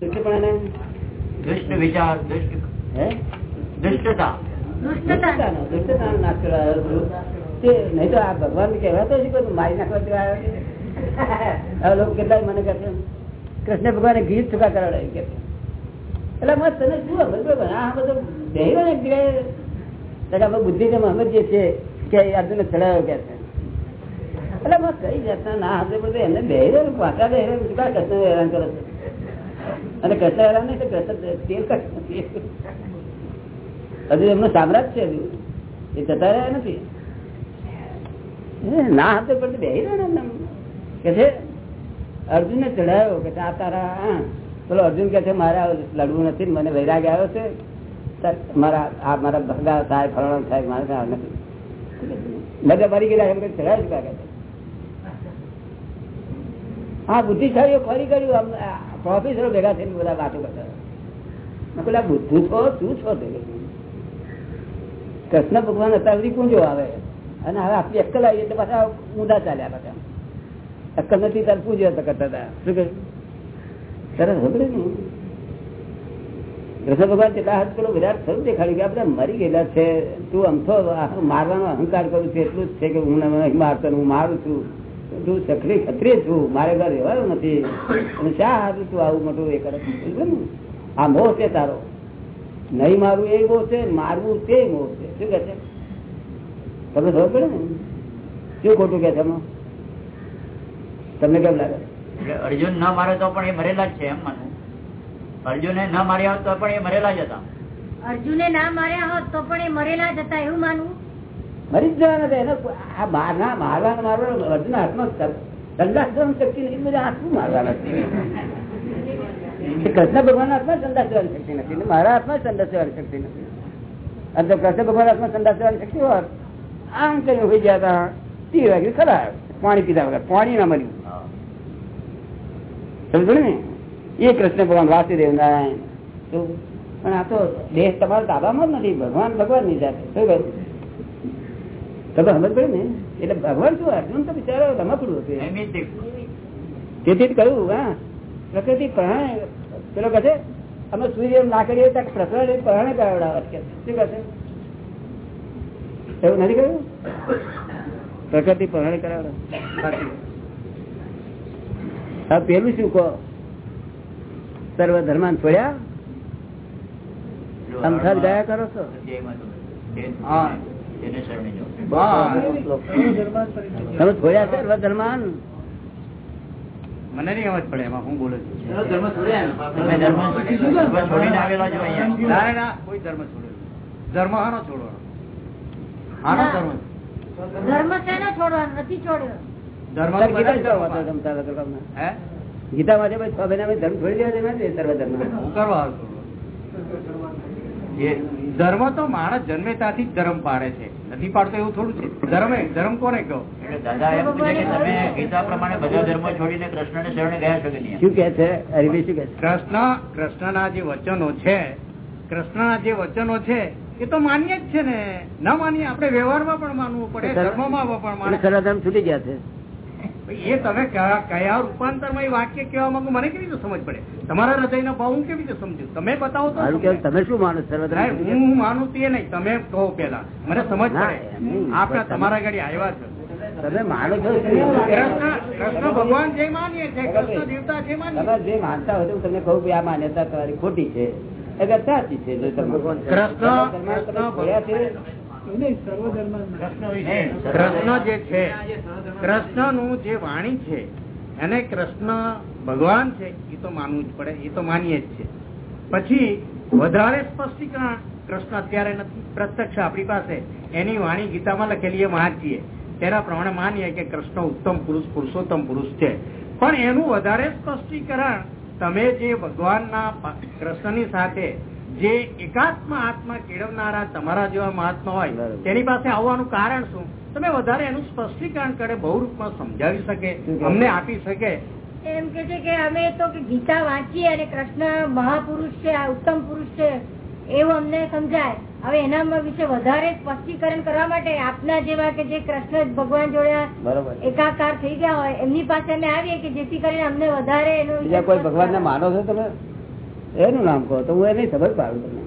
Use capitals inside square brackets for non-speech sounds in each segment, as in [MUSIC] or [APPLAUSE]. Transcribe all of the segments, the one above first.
દુષ્ટ વિચાર દુષ્ટતા. છું. તે નહીં તો આ ભગવાન કહેવાતો છે મારી નાખવા છે. લોકો કેટલાય મને કહે છે. કૃષ્ણ ભગવાને ગીત ચુકા કરાવડાવી કે એટલે મત તને શું ખબર? બરોબર આ બધું બેહરો ને એક જગ્યાએ. બુદ્ધિ જેમ સમજીએ છીએ કે અર્જુન ચડાવ્યો કે છે. એટલે મત કઈ જાતના ના હાથે બધું એમને બેહરો ને પાછા ચુકા કૃષ્ણ હેરાન કરે છે? અને કૃષ્ણ નહીં કૃષ્ણ તેલ કૃષ્ણ હજુ એમનું સામ્રાજ્ય છે હજુ. એ જતા રહ્યા નથી. ના હાથે પડતી બે કે છે અર્જુન ને ચઢાયો કે આ તારા બોલો અર્જુન કે છે, મારે લડવું નથી, મને વૈરાગ આવ્યો છે. મારા, આ મારા ભગા થાય ફરણ થાય, મારે નથી. બધા મરી ગયેલા, એમ કઈ કે હા બુદ્ધિશાળીઓ ફરી કર્યું પ્રોફેસરો ભેગા થઈને બધા વાતો કરતા પેલા બુદ્ધુ છો શું છો કૃષ્ણ ભગવાન અત્યાર સુધી કુંજો આવે? અને હવે આપણી અક્કલ આવી એટલે પાછા ઊંધા ચાલ્યા પાછા અક્કલ નથી ત્યારે પૂજ્યો હતા કરતા હતા. શું કહ્યું? સરસ ને કૃષ્ણ ભગવાન કેટલા હાથ પેલો વિરાટ થયું દેખાડ્યું કે આપણે મરી ગયેલા છે. તું અમથો આ મારવાનો અહંકાર કરું છું, એટલું જ છે કે હું મારતો હું મારું છું. તું સખરી ખતરી છું. મારે ઘર રહેવાયું નથી. અને શા હાથું તું આવું મોટું એ કરે આ મોહ છે તારો. નહીં મારવું એ મોહ છે મારવું તે મોહ છે. શું કે છે? તમે ખબર પડે ને? શું ખોટું કે છે એમાં? તમને કેમ લાગે? એટલે અર્જુન ન મારે તો પણ એ મરેલા જ છે એમ માનવું. અર્જુને ન માર્યા હોત તો પણ એ મરેલા જ હતા. અર્જુને ના માર્યા હોત તો પણ એ મરેલા જ હતા એવું માનવું? મરી જ જવાના હતા એને આ મારના મારવાના મારવાના અર્જુન હાથમાં સંદાસ જવાની શક્તિ નથી બધા હાથમાં મારવાના કૃષ્ણ ભગવાન હાથમાં સંદાસ જવાની શક્તિ નથી મારા હાથમાં સંદાસ જવાની શક્તિ નથી. અને કૃષ્ણ ભગવાન હાથમાં સંદાસ જવાની શક્તિ હોત, આમ કરીને હોઈ ગયા હતા તી વાગ્યું ખરા. પાણી પીધા વગર પાણી ના મળ્યું સમજો ને? એ કૃષ્ણ ભગવાન વાસુદેવ નારાયણ. પણ આ તો દેહ તમારા તાબામાં જ નથી. ભગવાન ભગવાનની જાતે શું કહ્યું? તમે સમજ પડે ને? એટલે ભગવાન શું અર્જુન તો બિચારો રમકડું હતું. તેથી કહ્યું હા. પ્રકૃતિ પ્રહણ પેલો કહે અમે સૂર્ય ના કરીએ ત્યાં પ્રકૃતિ પ્રહણ કરાવડાવે છે. શું કહે એવું નથી કહ્યું? પ્રકૃતિ પ્રહણ કરાવડાવે. હા પેલું શું કહો? સર્વ ધર્માન છોડ્યા? અમથાજ ગયા કરો છો? હા. તમે છોડ્યા છે ધર્માન? મને નહીં સમજ પડે એમાં હું બોલું છું. ધર્મ છોડીને આવેલો છો ના ના કોઈ ધર્મ છોડ્યો ધર્મ આનો છોડવાનો. આનો ધર્મ. ધર્મ શેનો છોડવાનો? નથી છોડ્યો. ધર્મ ગીતા માટે ધર્મ છોડી દેવા સર્વ ધર્મ હું કરવા આવતો એ ધર્મ તો માણસ જન્મે ત્યાંથી ધર્મ પાડે છે. નથી પાડતો એવું થોડું છે? ધર્મ એ ધર્મ કોને કહો? દાદા એમ કે તમે ગીતા પ્રમાણે બધા ધર્મો છોડીને કૃષ્ણને શરણે ગયા છો કે નહીં? શું કે છે? હરિભાઈ શું કે કૃષ્ણ કૃષ્ણના જે વચનો છે કૃષ્ણના જે વચનો છે એ તો માન્ય જ છે ને. ન માનીએ આપણે વ્યવહારમાં પણ માનવું પડે ધર્મમાં પણ એટલે માનવું છૂટી ગયા છે. એ તમે કયા રૂપાંતરમાં વાક્ય કહેવા માંગો મને કેવી રીતે સમજ પડે? તમારા હૃદયનો ભાવ હું કેવી રીતે સમજુ? તમે બતાવો તો તમે શું માનો? હું માનું તે નહીં. તમે કહો પેલા મને સમજ પડે. આપણે તમારા ગાડી આવ્યા છો. તમે માનો છો કૃષ્ણ ભગવાન જે માનીએ છે કૃષ્ણ દેવતા જે માનીએ તમે જે માનતા હોય હું તમને કહું કે આ માન્યતા તમારી ખોટી છે. અગર સાચી છે કૃષ્ણ- કૃષ્ણ કૃષ્ણ જે છે કૃષ્ણનું જે વાણી છે એને કૃષ્ણ ભગવાન છે એ તો માનવું જ પડે એ તો માનીએ જ છે. પછી વધારે સ્પષ્ટીકરણ કૃષ્ણ અત્યારે નથી. પ્રત્યક્ષ આપણી પાસે એની વાણી ગીતામાં લખેલી એ વાંચીએ તેના પ્રમાણે માનીએ કે કૃષ્ણ ઉત્તમ પુરુષ પુરુષોત્તમ પુરુષ છે. પણ એનું વધારે સ્પષ્ટીકરણ તમે જે ભગવાનના કૃષ્ણની સાથે જે એકાત્મ આત્મા કેળવનારા તમારા જેવા મહાત્મા હોય તેની પાસે આવવાનું કારણ શું? તમે વધારે એનું સ્પષ્ટીકરણ કરે બહુરૂપમાં સમજાવી શકે અમને આપી શકે. એમ કે છે કે અમે તો ગીતા વાંચીએ અને કૃષ્ણ મહાપુરુષ છે આ ઉત્તમ પુરુષ છે એવું અમને સમજાય. હવે એના વિશે વધારે સ્પષ્ટીકરણ કરવા માટે આપના જેવા કે જે કૃષ્ણ ભગવાન જોડે એકાકાર થઈ ગયા હોય એમની પાસે અમે આવીએ કે જેથી કરીને અમને વધારે એનું બીજા કોઈ ભગવાન ને માનો છો તમે? એનું નામ કહો તો હું એ નહીં ખબર પાડું તમને.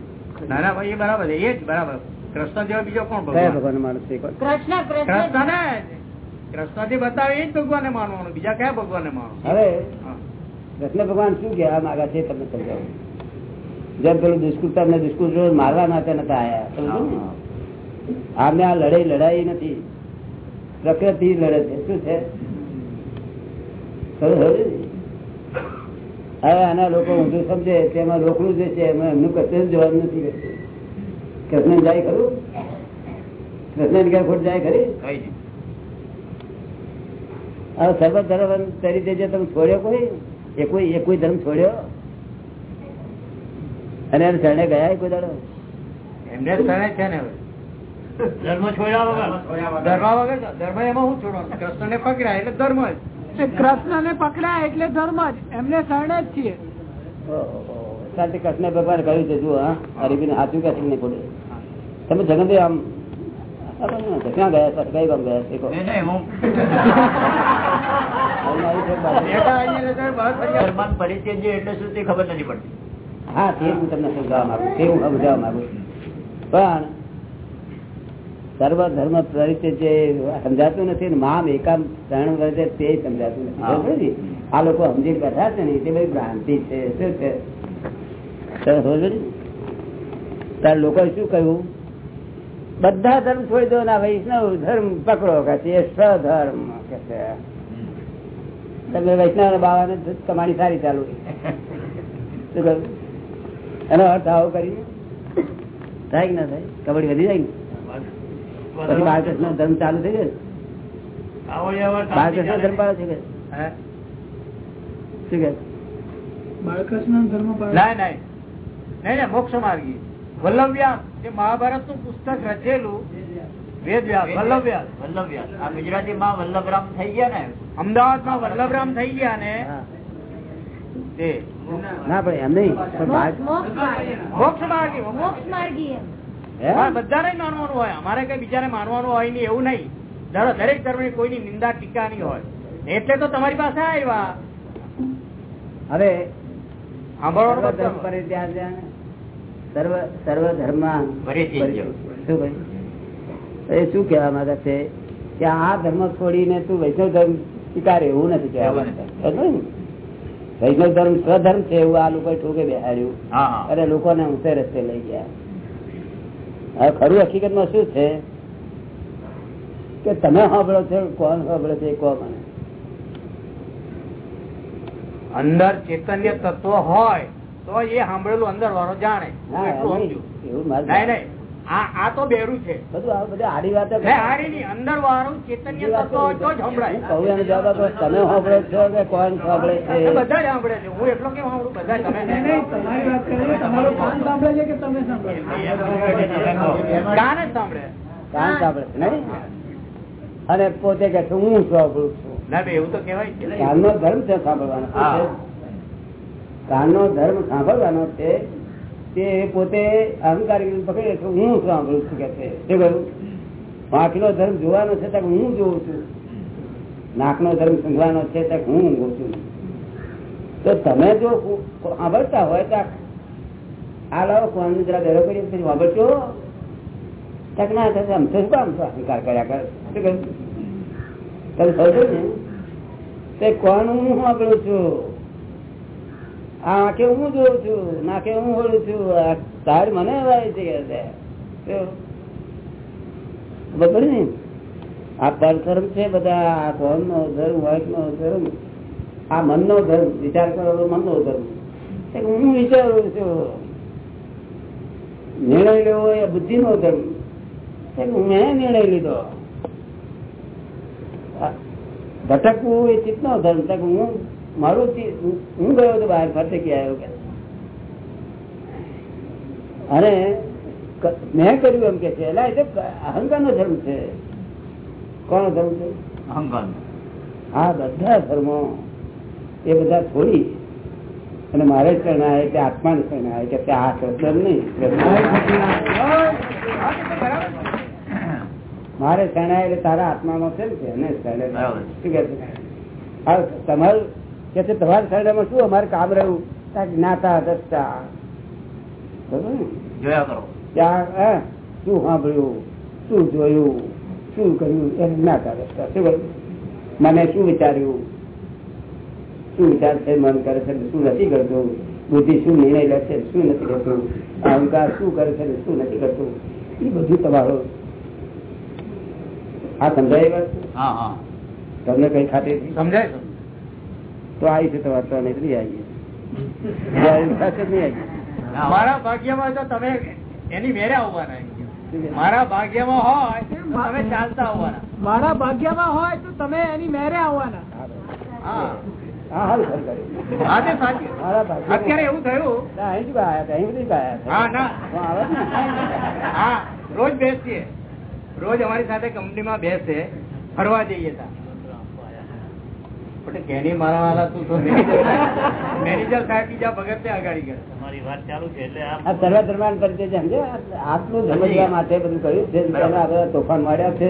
ના ના ભાઈ બરાબર એ જ બરાબર. કૃષ્ણ જેવા બીજો કોણ ભગવાન? ભગવાન માણસ છે? કૃષ્ણ કૃષ્ણ. કૃષ્ણ ને બતાવે એ જ ભગવાને માનવાનું. બીજા કયા ભગવાને માનવાનું? હવે કૃષ્ણ ભગવાન શું કહેવા માંગે છે તમને સમજાવું. જેમ પેલું દુષ્કૃત તમને દુષ્કૃત મારવા માટે નતા ને? આમને આ લડાઈ લડાઈ નથી. પ્રકૃતિ લડે છે. શું છે? હવે આના લોકો ઊંધું સમજે તેમાં રોકડું જે છે એમાં એમનું કશું જ જવાબ નથી કૃષ્ણ જાય ખરું? કૃષ્ણ ક્યાં ખોટ જાય ખરી? હવે સર્વ ધર્મ તરીકે જે તમે છોડ્યો કોઈ? એ કોઈ એ કોઈ ધર્મ છોડ્યો? અને એને શરણે ગયા કોઈ દાડો? એમને શરણે છે ને ધર્મ છોડ્યા વગર? ધર્મ વગર. ધર્મ એમાં હું છોડવાનું? કૃષ્ણ ને પકડ્યા એટલે ધર્મ જ. કૃષ્ણ ને પકડાય એટલે ધર્મ જ. એમને શરણે જ છીએ. કૃષ્ણ ભગવાન કહ્યું છે જુઓ હા હરિભી સાચું કે નહીં પડે તમે જગનભાઈ આમ ક્યાં ગયા કઈ ગામ ગયા [LAUGHS] પરિચય જે એટલે શું તે ખબર નથી પડતી. હા તે હું તમને સમજાવવા માંગુ તે હું સમજાવવા માંગુ પણ સર્વ ધર્મ પરિચય જે સમજાતું નથી મામ એકામ શરણ વર્તે તે સમજાતું નથી? આ લોકો સમજી બેઠા છે ને તે બધી ભ્રાંતિ છે. શું છે? તાર લોકોએ શું કહ્યું? બધા ધર્મ છોડી દો ના વૈષ્ણવ ધર્મ પકડો કે છે સ્વધર્મ કે છે. તમે વૈષ્ણવ બાવાને કમાણી સારી ચાલુ શું કહ્યું? એનો અર્થ આવો કરીને? થાય કે ના થાય? કબડ્ડી વધી જાય ને? પછી બાળકૃષ્ણ ધર્મ ચાલુ થઈ ગયો બાળકૃષ્ણ ધર્મ પાડો છે કે શું કે બાળકૃષ્ણ ધર્મ ના નહીં નહીં મોક્ષ માર્ગી. વલ્લભવ્યાસ જે મહાભારતનું પુસ્તક રચેલું. વેદ વ્યાસ વલ્લભવ્યાસ વલ્લભવ્યાસ આ ગુજરાતીમાં વલ્લભરામ થઈ ગયા ને? અમદાવાદમાં વલ્લભરામ થઈ ગયા ને? ના ભાઈ એમ નહીં. મોક્ષ માર્ગી. મોક્ષ માર્ગી બધાને માનવાનું હોય. અમારે કઈ બીજાને માનવાનું હોય નહીં એવું નહીં. ધારો દરેક ધર્મની કોઈની નિંદા ટીકા નહીં હોય. એટલે તો તમારી પાસે આવ્યા. હવે. શું કેવા માંગે છે? કે આ ધર્મ છોડીને તું વૈષ્ણવ ધર્મ સ્વીકાર એવું નથી. માંગતા. વૈષ્ણવ ધર્મ સ્વધર્મ છે એવું આ લોકો ઠોકે બેહાડ્યું. અને લોકોને ઊંચે રસ્તે લઈ ગયા. હવે ખરું હકીકતમાં શું છે? કે તમે સાંભળો છો કોણ સાંભળે છે મને. અંદર ચેતન્ય તત્વ હોય તો એ સાંભળેલું અંદર વાળો જાણે એવું નહીં. આ આ તો બેરું છે. બધું આ બધી આડી વાતો નહીં, હારી અંદર વાળું ચૈતન્ય તત્વ તો જ સંભળાય. કહું એનો જવાબ આપો, તમે સાંભળો છો કે કોણ સાંભળે છે? બધા સાંભળે છે. હું એટલો કેમ સાંભળું? બધા તમે નહીં, નહીં, તમારી વાત કરીએ તમારું કાન સાંભળે છે કે તમે સાંભળો? કાન જ સાંભળે. કાન સાંભળે નહીં? અને પોતે કે છે હું સાંભળું છું. ના બે એવું તો કહેવાય છે કાનનો ધર્મ છે સાંભળવાનો. કાન નો કાનનો ધર્મ સાંભળવાનો છે તે પોતે અહંકાર પકડે હું સાંભળું છું કે છે? વાંકનો ધર્મ જોવાનો છે તક હું જોઉં છું. નાકનો ધર્મ સૂંઘવાનો છે તક હું ઊંઘું છું. તો તમે જો સાંભળતા હોય તો આ લાવો કોણ જરા બેરો કરી પછી તક ના થશે આમ શું કામ છો? અહંકાર કર્યા કર. શું કહ્યું? તમે સમજો ને. તે કોણ હું સાંભળું છું? આંખે હું જોઉં છું નાખે હું હોળું છું તાર મને વાય ને? આ પરધર્મ છે બધા, આ ધર્મ નો ધર્મ વાઇક નો ધર્મ, આ મન નો ધર્મ, વિચાર કરો મન નો ધર્મ. હું વિચારું છું. નિર્ણય લેવો એ બુદ્ધિ નો ધર્મ મેં નિર્ણય લીધો. ભટકવું એ ચિત્ત નો ધર્મ હું મારું હું- હું ગયો હતો બહાર ફરતે આવ્યો કે? અને મેં કર્યું એમ કે છે એટલે અહંકાર નો ધર્મ છે. કોનો ધર્મ છે? અહંકાર હા બધા ધર્મો. એ બધા છોડી અને મારે શરણાય કે આત્મા ને શરણાય કે તે આ શબ્દ નહીં. મારે શરણાય એટલે તારા આત્મામાં છે ને શરણે શું કે તમારું કે છે તમારા શરણામાં શું અમારે કામ રહ્યું? જ્ઞાતા દસતા જોયા કરો. ત્યાં શું સાંભળ્યું? શું જોયું? શું કર્યું? એ જ્ઞાતા દસતા શું મને શું વિચાર્યું? શું વિચાર છે? મન કરે છે શું નથી કરતું? બુદ્ધિ શું નિર્ણય લે છે? શું નથી કરતું? અહંકાર શું કરે છે? શું નથી કરતું? એ બધું તમારો આ સમજાય વાત? હા હા. તમને કઈ ખાતે સમજાય? તો આવી છે તમારે તો નહીં નહીં આવીએ. મારા ભાગ્યમાં તો તમે એની મેરે આવવાના મારા ભાગ્યમાં હોય તો તમે ચાલતા આવવાના. મારા ભાગ્યમાં હોય તો તમે એની મેરે આવવાના. હા. અત્યારે એવું થયું? રોજ બેસીએ. રોજ અમારી સાથે કંપનીમાં બેસે ફરવા જઈએ તા. પણ કેની મારા તું તો મેનેજર મેનેજર [LAUGHS] સાહેબ બીજા ભગત ને અગાડી ગયા તમારી વાત ચાલુ છે એટલે આ સર્વ ધર્માન પરિચય છે આટલું સમજવા માટે બધું કર્યું છે તેના બધા તોફાન માર્યા છે.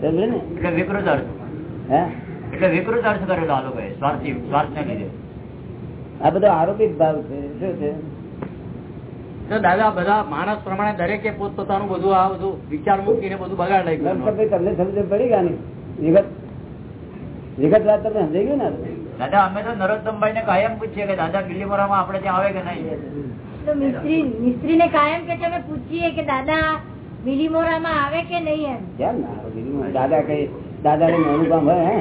સમજ્યો ને? એટલે વિકૃત હે? એટલે વિકૃત કરેલો આ લોકોએ સ્વાર્થી સ્વાર્થ ને લીધે. આ બધો આરોપિત ભાવ છે શું છે? તો દાદા બધા માણસ પ્રમાણે દરેકે પોતપોતાનું બધું આ બધું વિચાર મૂકીને બધું બગાડ લઈ તમને સમજ પડી ગયા ને વિગત વિગત વાત તમને સમજાઈ ગયું ને? દાદા અમે તો નરોત્તમભાઈ ને કાયમ પૂછીએ કે દાદા બિલ્લીમોરામાં આપડે ત્યાં આવે કે નહીં? મિસ્ત્રી મિસ્ત્રી ને કાયમ કે તમે પૂછીએ કે દાદા મિલીમોરામાં આવે કે નહીં એમ? કેમ ના દાદા કઈ દાદા ને નાનું કામ હોય હે?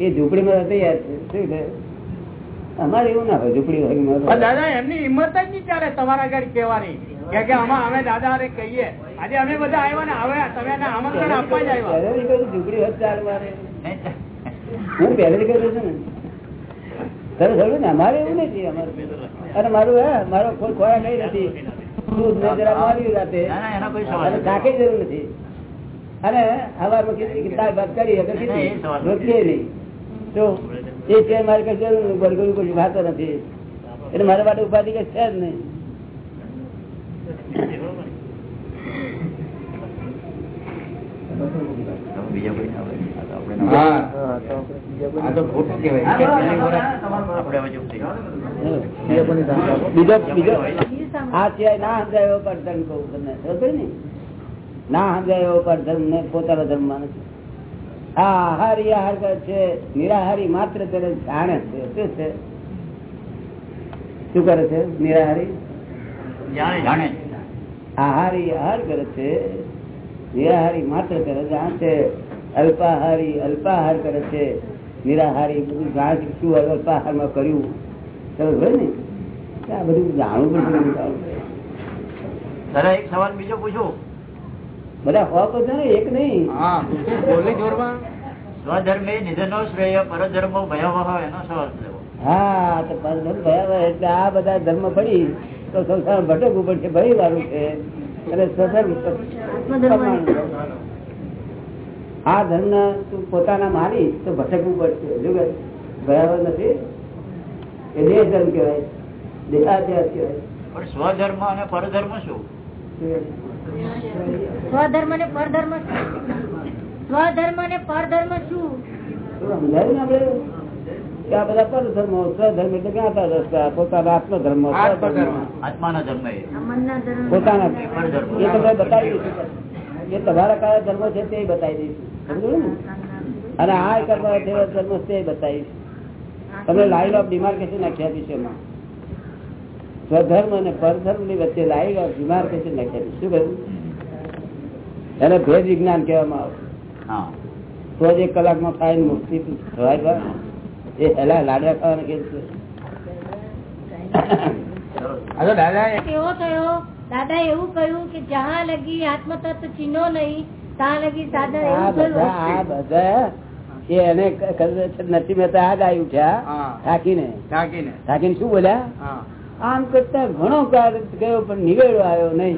એ ઝૂંપડીમાં તૈયાર છે. શું છે? અમારે એવું ના હોય ઝુંપડી હોય દાદા એમની હિંમત જ નહીં ચાલે તમારા ઘર કેવાની કે કે આમાં અમે દાદા હારે કહીએ. આજે અમે બધા આવ્યા ને આવ્યા તમે આમંત્રણ આપવા જ આવ્યા. ઝુંપડી હોત હું પહેલે કહી છું ને. તમે સમજો ને? અમારે એવું નથી અમારે. અને મારું હા મારો કોઈ ખોરાક કઈ નથી. દૂધ ને જરા માર્યું રાતે. કોઈ જરૂર નથી. અને હવારમાં દાળ ભાત કરી એ રોટલી નહીં. તો એ છે મારે કઈ જરૂર નથી એટલે મારા માટે ઉપાધિ કઈ છે જ નહીં. બીજા કોઈ ના હોય. આ સિવાય ના સમજાય એવો કહું તમને. ને? ના સમજાય એવો ને પોતાનો ધર્મ માને છે. આ આહારી આહાર કરે છે. નિરાહારી માત્ર તેને જાણે છે. શું છે? શું કરે છે? નિરાહારી? જાણે. આહારી આહાર કરે છે. નિરાહારી માત્ર કરે જાણે છે. અલ્પાહારી અલ્પાહાર કરે છે. નિરાહારી બધું જાણે શું અલ્પાહારમાં કર્યું. સમજ ને? આ બધું જાણવું પડશે દાદા એક સવાલ બીજો પૂછું. બધા હો બધા ને એક નહીં. હા બોલે સ્વધર્મે નિધનો શ્રેય પરધર્મો ભયાવહ એનો સવાલ અર્થ હા તો પરધર્મ ભયાવહ એટલે આ બધા ધર્મ પડી તો સંસાર ભટકવું પડશે ભય વાળું છે. અને સ્વધર્મ. આ ધર્મ તું પોતાના માની તો ભટકવું પડશે. જો બરાબર નથી? એ દેહ ધર્મ કહેવાય. દેહાધ્યાસ કહેવાય. પણ સ્વધર્મ અને પરધર્મ શું? સ્વધર્મ ને પરધર્મ? સ્વધર્મ ને પરધર્મ શું? તો સમજાયું ને આપણે? કે આ બધા પરધર્મો સ્વધર્મ એટલે ક્યાં હતા? રસ્તા પોતાના આત્મધર્મ. આત્માના ધર્મ એ. ધર્મ. પોતાના. એ તો બતાવી એ તમારા કયા ધર્મ છે તે બતાવી દઈશું. અને આ કર્મ જેવા ધર્મ છે તે બતાવીશ તમે લાઈન ઓફ ડિમાર્કેશન નાખી આપીશ એમાં સ્વધર્મ અને પરધર્મની વચ્ચે લાઈન ઓફ ડિમાર્કેશન નાખી આપીશ શું કહ્યું? એને ભેદ વિજ્ઞાન કહેવામાં આવે. તો જ એક કલાકમાં ખાઈને મુક્તિ થવાય? એ હેલા લાડવા ખાવાના કે છે? દાદા. કેવો થયો? દાદા એવું કહ્યું કે જ્યાં લગી આત્મતત્વ ચિહ્નો નહીં ત્યાં લગી દાદા એવું એને છે નથી મહેતા આ ગાય ઉઠ્યા હા. થાકીને થાકીને શું બોલ્યા? આમ કરતા ઘણો કાળ ગયો પણ નિવેડો આવ્યો નહીં.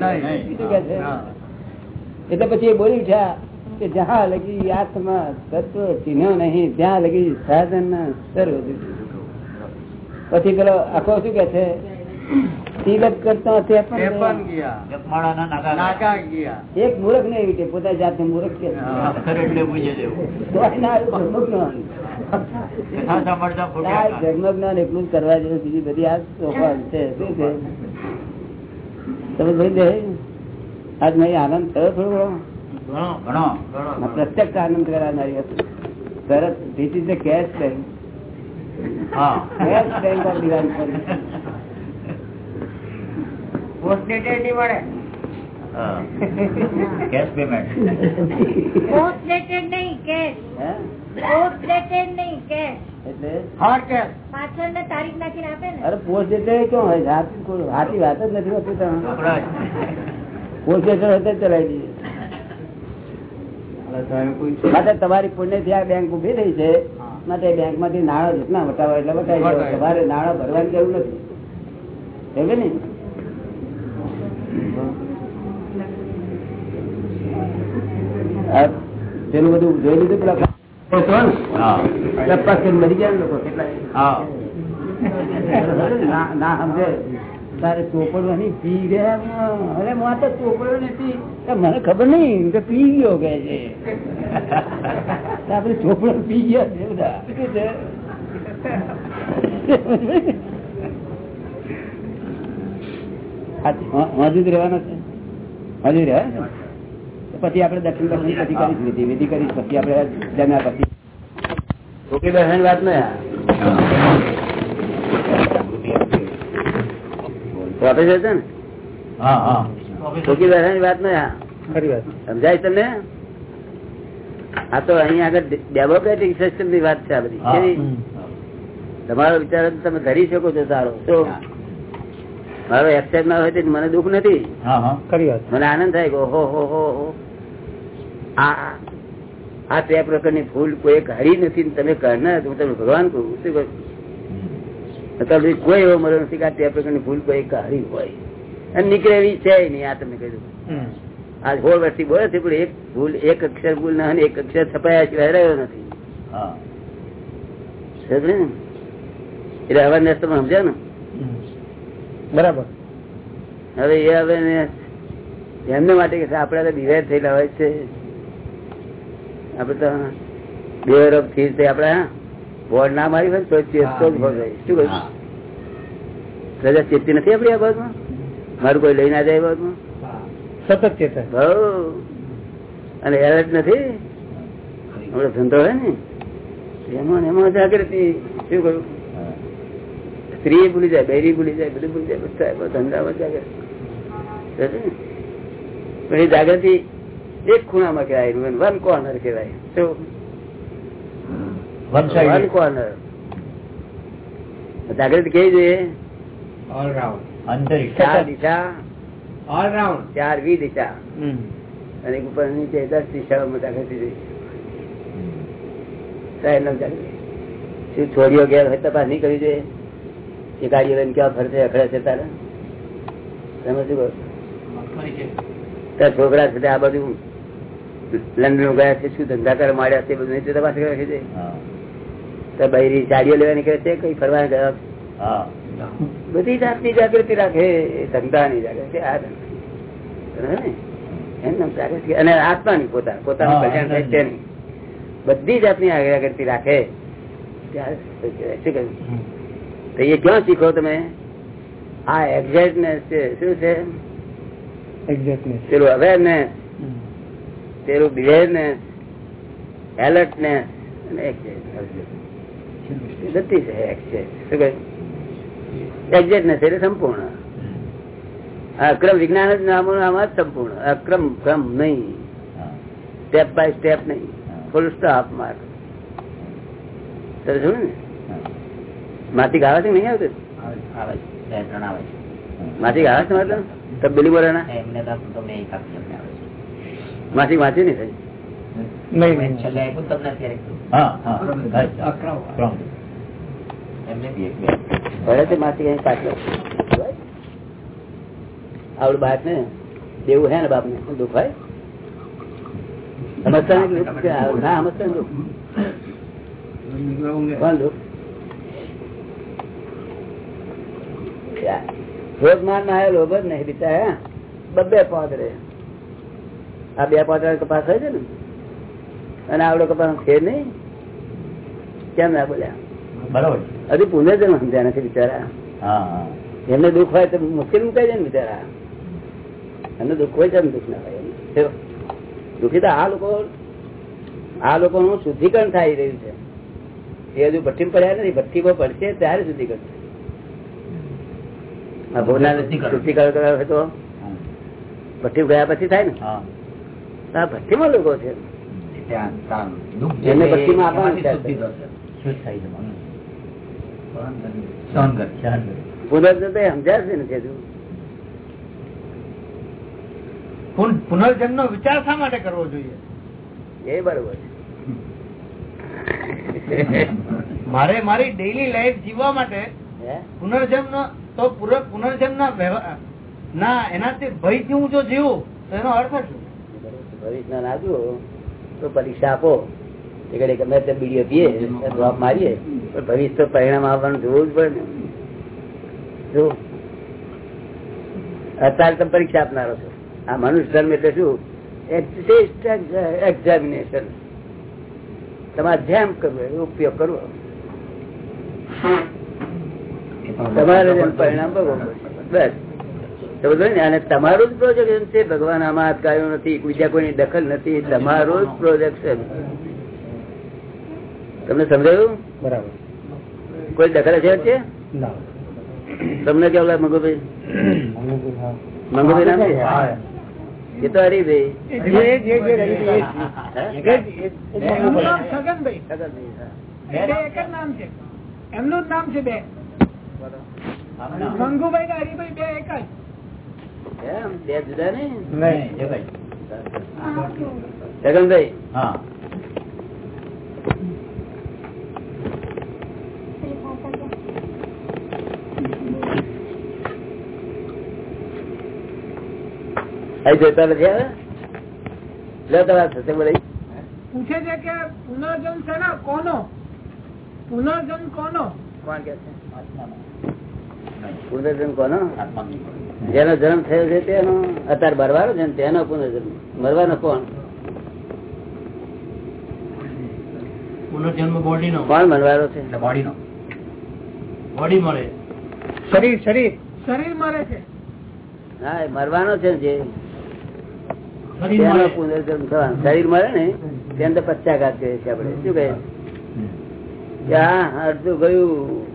છે? એટલે પછી એ બોલી ઉઠ્યા કે જ્યાં લગી આત્મા તત્વ ચિહ્નો નહીં ત્યાં લગી સાધન સર્વ પછી પેલો આખો શું કે છે? તિલક કરતા એક મૂર્ખ ને એવી પોતા જાતે મૂર્ખ કે. એટલે જ કરવા જેવું બીજી બધી આ છે. શું છે? તમે ભાઈ દે? આજ નહીં આનંદ થયો થોડો ઘણો? પ્રત્યક્ષ આનંદ કરાવનારી હતી તરત this is the cash bank હા cash bank of divine cash payment post નહીં કેશ પોસ્ટ નહીં કેશ એટલે? પાછળ ને તારીખ નાખીને આપે ને? અરે પોસ્ટ ડેટર ક્યાં હોય? સાચી વાત જ નથી હોતી તમે પોસ્ટ ડેટર હોય ચલાવી દઈએ. માટે તમારી પુણ્યથી આ બેંક ઊભી થઈ છે. માટે બેંકમાંથી નાણાં જેટલા વટાવો એટલે વટાવી દો. તમારે નાણાં ભરવાની જરૂર નથી. ને? પેલું બધું જોઈ લીધું પેલા હા. લપસ મરી ગયા લોકો કેટલાય. ના ના સમજે. તારે ચોપડો નહીં પી ગયા અરે હું તો ચોપડો નથી. મને ખબર નહીં કે પી ગયો કે છે. આપડે ચોપડો પી ગયા છે બધા શું છે હા, હજુ જ રહેવાના છે. હજુ રહે પછી આપડે દક્ષિણ દક્ષિણ પછી કરીશ વિધિ વિધિ કરીશ પછી આપડે જમ્યા પછી. છોકરી બહેન વાત ને પ્રોફેસર છે ને? હા હા. છોકરી બહેન વાત ને સમજાય તમને? આ તો અહીંયા આગળ ડેમોક્રેટિક સિસ્ટમની વાત છે આ બધી. તમારો વિચાર તમે ધરી શકો છો સારો. મારો એક્સેપ્ટ ના હોય મને દુઃખ નથી. હા હા. મને આનંદ થાય ઓહો હો હો હો. આ આ તે પ્રકારની ભૂલ કોઈ હરી નથી તમે કરનાર હું તમને ભગવાન કહું શું કહું? કોઈ એવો મળ્યો નથી કે આ તે પ્રકારની ભૂલ કોઈ હરી હોય. અને નીકળે એવી છે નહીં આ તમે કહ્યું આ હોળ વર્ષથી બોલે છે પણ એક ભૂલ એક અક્ષર ભૂલ ના એક અક્ષર છપાયા સિવાય રહ્યો નથી. ને? એટલે અવેરનેસ તમે સમજ્યા ને? બરાબર. હવે એ હવે એમને માટે કે આપડે તો ડિવાઈડ થયેલા હોય છે. આપડે તો ડિવાઈડ ઓફ તે આપડે બોર્ડ ના મારી હોય તો ચેતતો જ ભોગ શું કહ્યું? રજા ચેતતી નથી આપડી આ બાજુ મારું કોઈ લઈ ના જાય બાજુ સતત ચેતન. બહુ. અને એલર્ટ નથી? આપડે ધંધો હોય ને. એમાં ને એમાં જાગૃતિ. શું કહ્યું? સ્ત્રી ભૂલી જાય બૈરી ભૂલી જાય બધું ભૂલી જાય બધા ધંધામાં જાગૃતિ પણ એ જાગૃતિ એક ખૂણામાં કહેવાય વન કોર્નર કહેવાય. શું? વન કોર્નર જાગૃતિ કેવી જોઈએ? ચાર દિશા. ઓલરાઉન્ડ ચાર વી દિશા. અને ઉપર નીચે દસ દિશાઓમાં જાગૃતિ જોઈએ સાહેબ છોડીઓ ગેર હોય તપાસ નહીં કરવી જોઈએ? એ ગાડીઓ લઈને ક્યાં ફરશે અખડે છે તારે? તમે શું કહો છોકરા છે આ બધું લંડન ગયા છે શું ધંધા કરવા માંડ્યા છે બધું નહીં તપાસ કરે છે તો? બૈરી સાડીઓ લેવા નીકળે છે કઈ ફરવા ગયા બધી જાતની જાગૃતિ રાખે. ધંધાની જાગૃતિ આ ધંધા. અને આત્માની પોતા પોતાનું કલ્યાણ થાય તેની. બધી જાતની જાગૃતિ રાખે. ત્યારે શું કહ્યું તો એ ક્યાં શીખો તમે? આ એક્ઝેક્ટનેસ છે. શું છે? એક્ઝેક્ટનેસ પેલું અવેરનેસ પેલું બિહેરનેસ એલર્ટનેસ બધી છે. Exact. શું કહ્યું એક્ઝેક્ટનેસ એટલે સંપૂર્ણ. અક્રમ વિજ્ઞાન જ નામનું નામ જ સંપૂર્ણ. અક્રમ ક્રમ નહીં. સ્ટેપ બાય સ્ટેપ નહીં. ફૂલ સ્ટોપ માર્ક સમજો ને? માથી ગાવા છે કે નહીં આવતું આવે છે. બે ત્રણ આવે છે. માથી ગાવા છે મતલબ? તબેલી બોલે ના? એમને તો તમને એક આપી અમને આવે છે. માથી વાંચ્યું નહીં થાય? નહીં. નહીં છેલ્લે આપ્યું તમને અત્યારે. હા હા. અચ્છા. ક્રમ. એમને બી એક બે. ભલે તે માથી કઈ પાછળ. આવડું બાપ ને? દેવું હે ને બાપ ને દુઃખ હોય? સમજતા નહીં કે દુઃખ છે? ના સમજતા કોણ રોજ માર ના આવેલો લોભ જ નહીં બીતા હે? બબ્બે પાંદડે આ બે પાંદડા કપાસ હોય છે ને? અને આવડો કપાસ છે નહીં? કેમ ના બોલ્યા? બરોબર. હજુ પુનર્જન્મ સમજ્યા નથી બિચારા. એમને દુઃખ હોય તો મુશ્કેલ મુકાઈ જાય ને બિચારા. એમને દુઃખ હોય છે દુઃખ ના હોય દુઃખી તો આ લોકો આ લોકોનું શુદ્ધિકરણ થઈ રહ્યું છે. એ હજુ ભઠ્ઠી પડ્યા નથી ભઠ્ઠી પર પડશે ત્યારે શુદ્ધિકરણ થશે. આ ભોગના શુદ્ધિકરણ. શુદ્ધિકરણ કરવા હોય તો ભઠ્ઠી ગયા પછી થાય ને? હા. આ ભઠ્ઠીમાં લોકો છે. આપવાનું પુનર્જન્મ નો વિચાર શા માટે કરવો જોઈએ? એ બરોબર. છે મારે મારી ડેઈલી લાઈફ જીવવા માટે પુનર્જન્મ નો તો પુનર્જન્મ ના ના એનાથી ભયથી હું જો જીવું તો એનો અર્થ શું? ભવિષ્ય ના જુઓ તો પરીક્ષા આપો. ગમે તે બીડીઓ પીએ ડ્રોપ મારીએ. પણ ભવિષ્ય તો પરિણામ આવવાનું જોવું જ પડે ને. જો. અત્યારે તમે પરીક્ષા આપનારો છો. આ મનુષ્ય ધર્મ એટલે શું? એક્ઝામિનેશન તમારે જેમ કરવું એ ઉપયોગ કરવો. તમારે પરિણામ ભોગવવું બસ અને તમારું જ પ્રોજેક્શન છે ભગવાન આમાં હાથ કાઢ્યો નથી બીજા કોઈની દખલ નથી તમારું જ પ્રોજેક્શન તમને સમજાયું બરાબર કોઈ દખલ છે? તમને કેવું લાગે મંગુભાઈ મંગુભાઈ નામ છે એ તો હરીભાઈ એમનું જ નામ છે બે હા. જોતા નથી લે તમારા પૂછે છે કે પુનર્જન્મ છે ને? કોનો? પુનર્જન્મ કોનો? કોણ કે છે. પુનર્જન્મ કોનો? જેનો જન્મ થયો છે તેનો. અત્યારે ભરવાનો છે તેનો પુનર્જન્મ મરવાનો કોણ? પુનર્જન્મ બોડી નો કોણ મરવાનો છે? એટલે બોડીનો. બોડી મળે. શરીર શરીર. શરીર મરે છે. હા મરવાનો છે જે. શરીર તેનો મળે. પુનર્જન્મ થવાનો. શરીર મરે ને તેને તો પચ્ચાઘાત કહે છે આપણે. શું કહે? અડધું ગયું.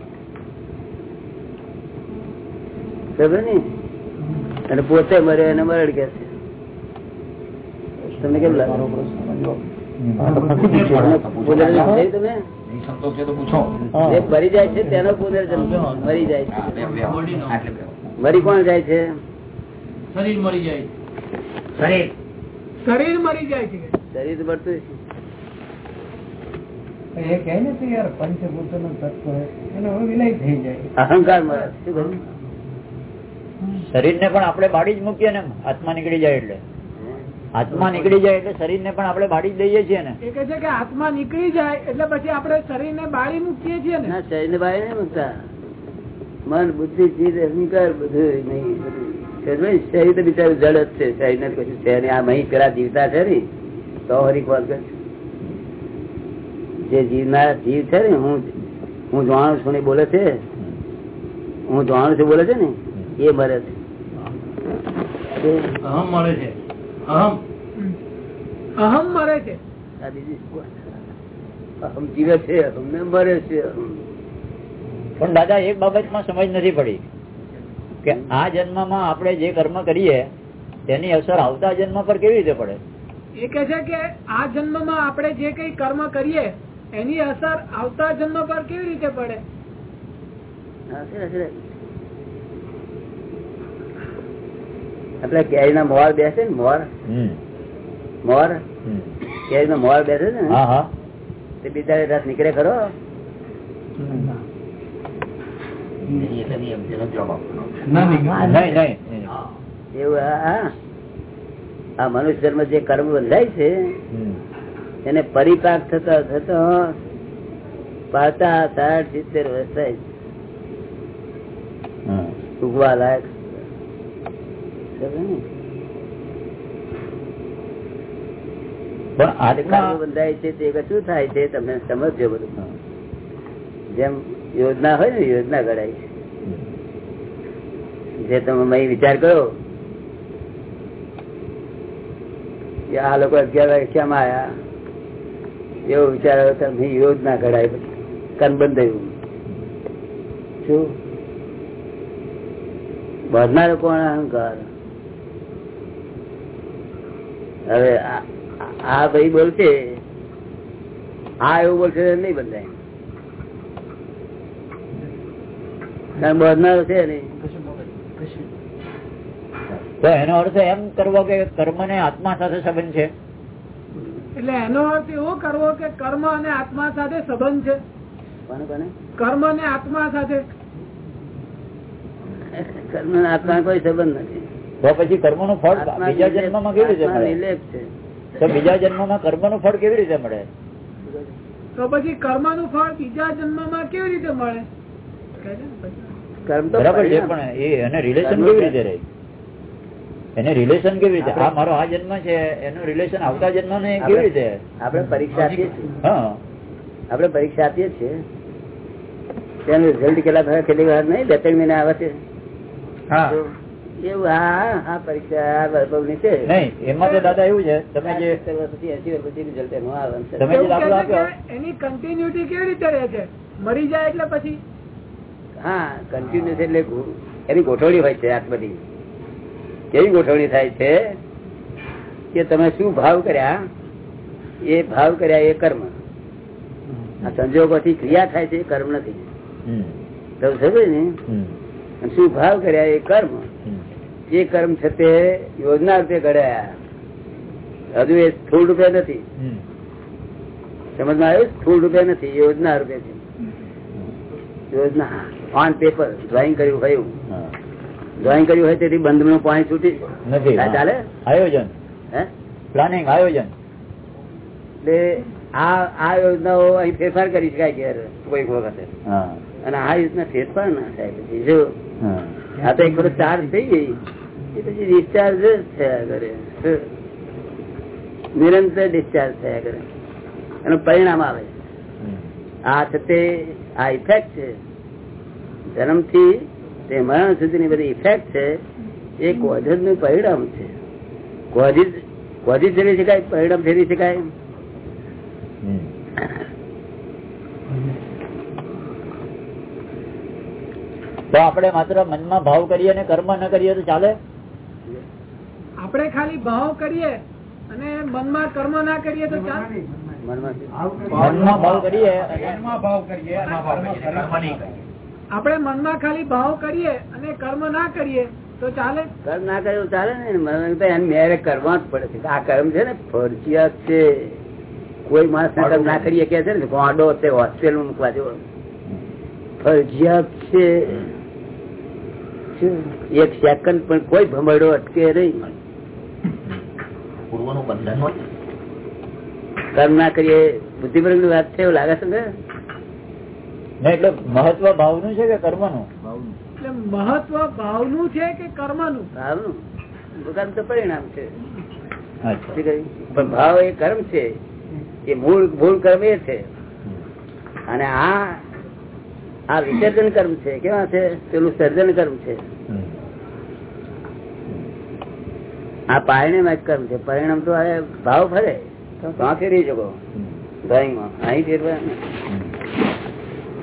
ને અને પોતે મરે એને મરડ કે છે. તમને કેમ લાગે? મરી જાય છે તેનો પુનર્જન્મ મરી જાય છે. મરી કોણ જાય છે? શરીર મરી જાય. શરીર. શરીર મરી જાય છે. શરીર મરતું છે અહંકાર મળે શું શરીરને પણ આપણે બાળી જ મૂકીએ ને આત્મા નીકળી જાય એટલે. આત્મા નીકળી જાય એટલે શરીરને પણ આપણે બાળી જ દઈએ છીએ ને. એ કે છે કે આત્મા નીકળી જાય એટલે પછી આપણે શરીરને બાળી મૂકીએ છીએ ને. ના શરીર ને બહાર નહીં મૂકતા. મન બુદ્ધિ ચીજ અહંકાર બધું નહીં બધું. શરીર તો બિચારું જડ જ છે. શરીર ને કશું. છે આ મહી પેલા જીવતા છે ને તો હરીક વાત કર જે જીવનાર જીવ છે ને હું હું જાણું છું ને એ બોલે છે. હું જાણું છું બોલે છે ને. એ મરે છે. અહમ મળે છે. અહમ. અહમ મરે છે. આ બીજી કોણ? અહમ જીવે છે અમને મરે છે પણ દાદા એક બાબતમાં સમજ નથી પડી કે આ જન્મમાં આપણે જે કર્મ કરીએ તેની અસર આવતા જન્મ પર કેવી રીતે પડે? એ કે છે કે આ જન્મમાં આપણે જે કઈ કર્મ કરીએ એની અસર આવતા જન્મ પર કેવી રીતે પડે હા, છે, છે. આપડે કેરી ના મોર બેસે ને મોર? મોર. કેરી નો મોર બેસે ને? હા હા. તે બીજા રસ નીકળે ખરો? એવું આ- મનુષ્ય જન્મ જે કર્મ બંધાય છે હમ. એને પરિપાક થતા થતો પાતા સાઠ સિત્તેર વર્ષ થાય. ઉગવા લાયક? પણ આ આત્મા બંધાય છે તે શું થાય છે? તમે સમજો બધું. જેમ યોજના હોય ને, યોજના ઘડાય જે તમે વિચાર કરો આ લોકો અગિયાર કેમ આયા? એવો વિચાર આવ્યો તમે યોજના ઘડાય કન બંધાયું શું? બધનારો કોણ અહંકાર. હવે આ ભાઈ બોલશે આ એવું બોલશે નહીં બંધાય. કારણ બધનારો છે તો એનો અર્થ એમ કરવો કે કર્મ ને આત્મા સાથે સંબંધ છે? એટલે એનો અર્થ એવો કરવો કે કર્મ અને આત્મા સાથે સંબંધ છે. કર્મ અને આત્મા સાથે. કર્મ ને આત્મા કોઈ સંબંધ નથી. તો પછી કર્મનું ફળ બીજા જન્મમાં કેવી રીતે મળે? તો બીજા જન્મમાં કર્મનું ફળ કેવી રીતે મળે? તો પછી કર્મનું ફળ બીજા જન્મમાં કેવી રીતે મળે. કર્મ તો બરાબર છે પણ એને રિલેશન કેવી રીતે રહે? એને રિલેશન કેવી રીતે? આ મારો આ જન્મ છે એનું રિલેશન આવતા જન્મ ને કેવી રીતે? આપણે પરીક્ષા આપીએ છીએ. હા. આપણે પરીક્ષા આપીએ છીએ. તેનું રિઝલ્ટ કેટલા થયા કેટલી વાર નહીં? બે ત્રણ મહિના આવે છે. હા. એવું હા આ પરીક્ષા આ વૈભવની છે. નહીં એમાં તો દાદા એવું છે તમે જે સત્તર વર્ષ પછી એસી વર્ષ પછી રિઝલ્ટ એનું આવે તમે જે દાખલો આપ્યો કે એની કન્ટિન્યુટી કેવી રીતે રહે છે? મરી જાય એટલે પછી? હા કન્ટિન્યુઅસ એટલે એની ગોઠવણી હોય છે આત્મની. કેવી ગોઠવણી થાય છે? કે તમે શું ભાવ કર્યા? એ ભાવ કર્યા એ કર્મ. આ સંજોગોથી ક્રિયા થાય છે એ કર્મ નથી. તમે સમજે ને? શું ભાવ કર્યા એ કર્મ? એ કર્મ છે તે યોજના રૂપે ઘડ્યા. હજુ એ સ્થૂળ રૂપે નથી. સમજમાં આવ્યું? સ્થૂળ રૂપે નથી યોજના રૂપે છે. યોજના. ઓન પેપર ડ્રોઈંગ કર્યું કયું ડ્રોઈંગ કર્યું હોય તેથી બંધનું પાણી છૂટી નથી. ચાલે? આયોજન. હે? પ્લાનિંગ આયોજન. એટલે આ આ યોજનાઓ અહીં ફેરફાર કરી શકાય ઘેર કોઈક વખતે. હા. અને આ રીતના ફેરફાર ના થાય પછી. જો આ તો એક વખત ચાર્જ થઈ ગઈ એ પછી ડિસ્ચાર્જ જ થયા કરે. નિરંતર ડિસ્ચાર્જ થયા કરે. એનું પરિણામ આવે. આ છે તે આ ઇફેક્ટ છે. જન્મથી તે મરણ સુધીની બધી ઇફેક્ટ છે એ કોઝિજનું પરિણામ છે. કોઝિજ કોઝિજ ફેરવી શકાય પરિણામ ફેરવી શકાય? તો આપણે માત્ર મનમાં ભાવ કરીએ અને કર્મ ન કરીએ તો ચાલે? આપણે ખાલી ભાવ કરીએ અને મનમાં કર્મ ના કરીએ તો ચાલે? મનમાં મનમાં ભાવ કરીએ આપણે મનમાં ખાલી ભાવ કરીએ અને કર્મ ના કરીએ તો ચાલે? કર્મ ના કર્યું ચાલે ને? મને મેરે કરવા જ પડે છે. આ કર્મ છે ને ફરજિયાત છે. કોઈ માણસ ને કર્મ ના કરીએ કે છે ને? ગોડો તે હોસ્ટેલ મૂકવા જેવો. ફરજિયાત છે? એક સેકન્ડ પણ કોઈ ભમરડો અટકે નહીં. કર્મ ના કરીએ બુદ્ધિપરકની વાત છે એવું લાગે છે ને? એટલે મહત્વ છે કે મહત્વ છે કે કર્મ તો પરિણામ છે? પણ ભાવ એ કર્મ છે. એ મૂળ મૂળ કર્મ એ છે. અને આ આ વિસર્જન કર્મ છે. કેવા છે? પેલું સર્જન કર્મ છે. આ પારણ્યમાં એક કર્મ છે. પરિણામ તો આ ભાવ ફરે. ત્યાં ફેરવી શકો ડ્રોઈંગમાં અહીં ફેરવા.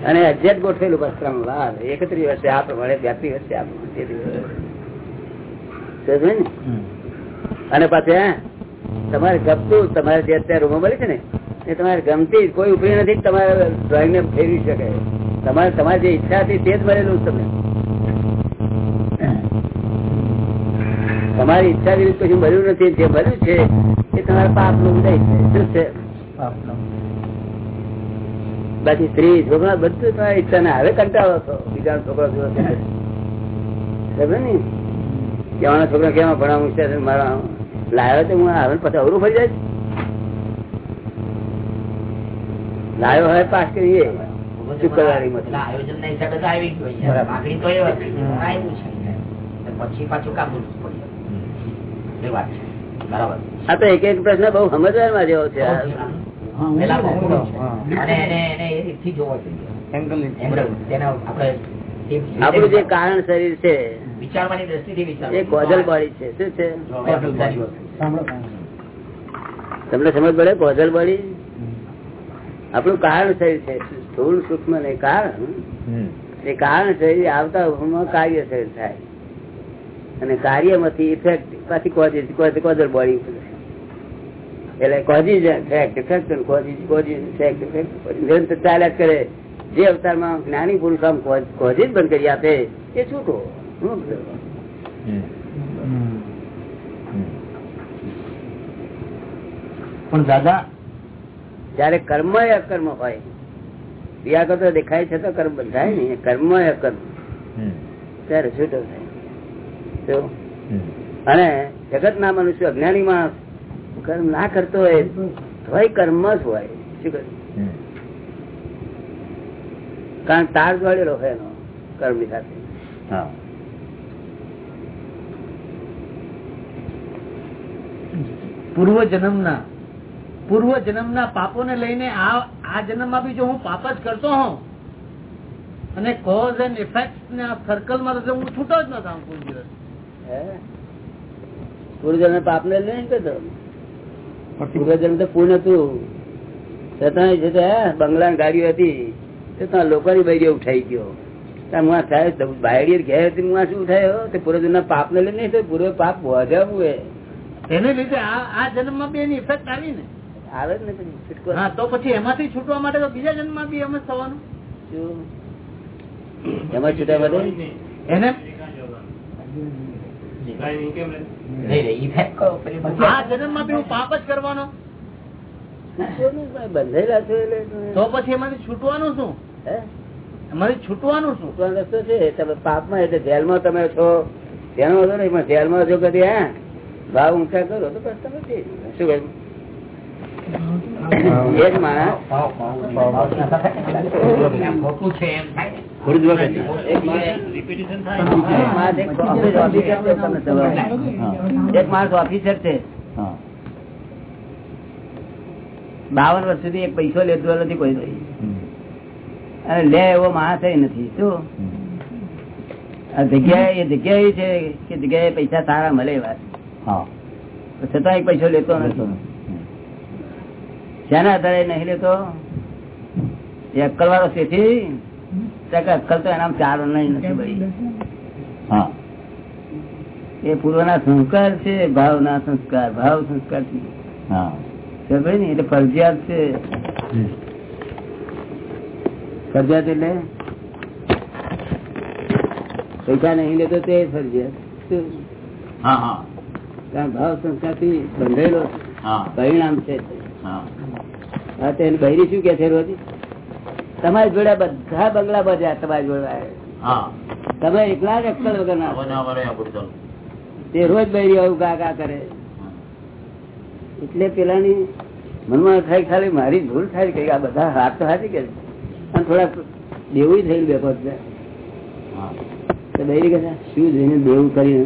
અને એક્ઝેક્ટ ગોઠવેલું ક્રમ વાર એકત્રીસ વર્ષે આ પ્રમાણે વ્યાપી વર્ષે આ પ્રમાણે. અને પાછું તમારે ગમતું તમારે જે અત્યારે રૂમો મળી છે ને એ તમારે ગમતી કોઈ ઉપરી નથી તમારે ડ્રોઈંગ ને ફેરવી શકે. તમારે તમારી જે ઈચ્છા હતી તે જ મળેલું તમને. તમારી ઈચ્છા વિરુદ્ધ કશું મળ્યું નથી. જે મળ્યું છે એ તમારા પાપનું ઉદય છે. શું છે? બાકી સ્ત્રી છોકરા બધું તમારી ઈચ્છા ને હવે કંટાળો છો. બીજા છોકરા ખબર ને કેવાના છોકરા કેવા ભણાવું છે મારા લાયો તો હું આવે પછી અવરું ફરી જાય લાયો હવે પાસ કરીએ. આ તો એક એક પ્રશ્ન બહુ સમજવામાં જેવો છે. આ. પેલા બહુ છે. અને એને એને એ રીતથી જોવો જોઈએ. એંગલ તેના આપણે જે કારણ શરીર છે વિચારવાની દ્રષ્ટિથી વિચાર એ કોઝલ બોડી છે. શું છે? તમને સમજ પડે? કોઝલ બોડી આપણું કારણ શરીર છે. સ્થુલ સૂક્ષ્મ ને કારણ એ કારણ શરીર આવતા કાર્ય શરીર થાય. અને કાર્યમાંથી ઇફેક્ટ પાછી કોઝિસ કોઝલ બોડી એટલે causes effect effect causes causes effect effect નિરંતર ચાલ્યા જ કરે. જે અવતારમાં જ્ઞાની પુરુષ આમ કોઝિસ બંધ કરી આપે એ છૂટો. પણ દાદા જયારે કર્મ એ અકર્મ હોય ક્રિયા કરતો દેખાય છે તો કર્મ બંધાય ને કર્મ એ અકર્મ. ત્યારે છૂટો થાય. અને જગત ના મનુષ્ય અજ્ઞાની માણસ કર્મ ના કરતો હોય તોય કર્મ જ હોય. શું કહે કારણ તાર જોડેલો હોય એનો કર્મની સાથે. હા. પૂર્વ જન્મના પૂર્વ જન્મના પાપોને લઈને આ આ જન્મમાં બી જો હું પાપ જ કરતો હોઉં અને કોઝ એન્ડ ઇફેક્ટ ને આ સર્કલમાં તો હું છૂટો જ ન થાઉં કોઈ દિવસ? પૂર્વજન્મ પાપ ને લઈને કહેતો પૂર્વજન્મ તો પૂર્ણ હતું. છતાં છે તે બંગલા ની ગાડીઓ હતી છતાં લોકોની બૈરીઓ ઉઠાઈ ગયો. ત્યાં હું આ થાય બાયડી ઘેર હતી હું આ શું ઉઠાયો તે પૂર્વજન્મ પાપ ને લઈને તો પૂર્વ પાપ વધ્યા એને લીધે આ આ જન્મમાં બી એની ઇફેક્ટ આવી ને. આવે જ ને પછી છૂટકો. હા તો પછી એમાંથી છૂટવા માટે તો બીજા જન્મમાં બી એમ જ થવાનું. શું? એમાં છૂટા માટે એને? નહીં નહીં ઇફેક્ટ કરો પેલી બધી આ જન્મમાં બી હું પાપ જ કરવાનો. બંધાયેલા છો એટલે તો પછી એમાંથી છૂટવાનું શું? હે? એમાંથી છૂટવાનું શું? રસ્તો છે. તમે પાપમાં એટલે જેલમાં તમે છો. તેનો વાંધો નહીં પણ જેલમાં જો કદી હા? ભાવ ઊંચા કરો તો બસ તમે શું કહ્યું એ જ માણસ. એક માણસ- ઓફિસર છે, બાવન વર્ષ સુધી એક પૈસો લેતો નથી કોઈ. અને લે એવો માણસ નથી. શું. આ જગ્યા એ જગ્યા એ છે કે જગ્યાએ પૈસા સારા મળે વાત. છતાં એક પૈસો લેતો નથી. શેના આધારે નહીં લેતો એ અક્કલ વાળો શેઠી અક્કલ તો એના ચારો નહીં નથી ભાઈ. હા. એ પૂર્વના સંસ્કાર છે ભાવના સંસ્કાર ભાવ સંસ્કાર છે. હા. સમજે ને એટલે ફરજિયાત છે. ફરજિયાત એટલે? પૈસા નહીં લેતો તે ફરજિયાત. હા હા. ભાવ સંસ્કારથી બંધેલો હા. પરિણામ છે. હા તો એની બૈરી શું કે છે રોજ? તમારી જોડે બધા બંગલા બધા તમારી જોડે તમે એકલા જ અક્કલ વગર ના. તે રોજ બૈરી આવું ગા ગા કરે. એટલે પેલાની મનમાં થાય ખાલી મારી ભૂલ થાય કે આ બધા હાથ તો હાથી કે અને થોડા દેવું થયેલું બે તો બૈરી કે શું જોઈને દેવું કરીને?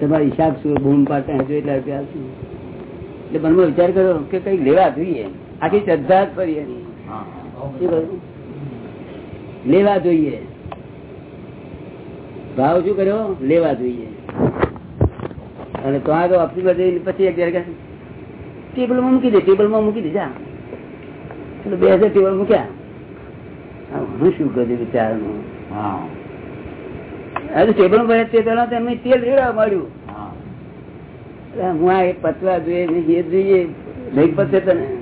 તમારો હિસાબ શું? બૂમ પાડતા હજુ એટલા રૂપિયા એટલે મનમાં વિચાર કર્યો કે કંઈક લેવા જોઈએ. આખી શ્રદ્ધા જ ફરી એની? લેવા જોઈએ. ભાવ શું કર્યો? લેવા જોઈએ. અને તો આ તો ઓફિસમાં પછી એક માં ટેબલમાં મૂકી દે ટેબલમાં મૂકી દે જા. એટલે બે હજાર ટેબલ મૂક્યા. હું શું કર્યું બિચારાનું હા. હજુ ટેબલ પર તે પેલા તો તેલ રેડવા મળ્યું હા. આ પતવા જોઈએ એ જોઈએ. નહીં પતે તને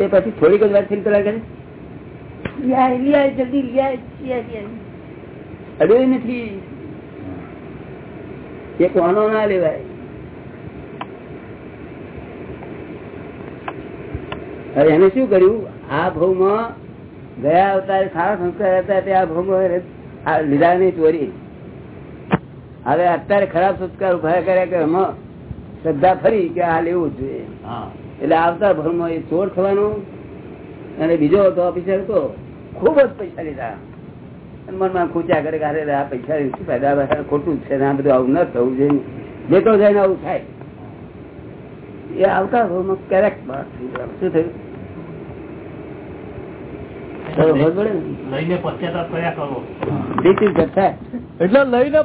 તે પછી થોડીક જ વાત લિયા અડ્યો નથી. એ કોનો ના લેવાય. હવે એને શું કર્યું? આ ભાવમાં ગયા અવતારે સારા સંસ્કાર હતા તે આ ભાવમાં આ લીધા ની ચોરી. હવે અત્યારે ખરાબ સંસ્કાર ઊભા કર્યા કે એમાં શ્રદ્ધા ફરી કે આ લેવું જોઈએ. હા. એટલે આવતા ભરમાં એ ચોર થવાનું. અને બીજો હતો ઓફિસર હતો ખૂબ જ પૈસા લીધા. મનમાં ખૂચ્યા કરે અરે આ પૈસા શું ફાયદા? આ ખોટું જ છે આ બધું આવું ન થવું જોઈએ. જેતો જાય ને આવું થાય. એ આવતા ભરમાં ક્યારેક. શું થયું? લઈને પશ્ચાતાપ કર્યા કરો.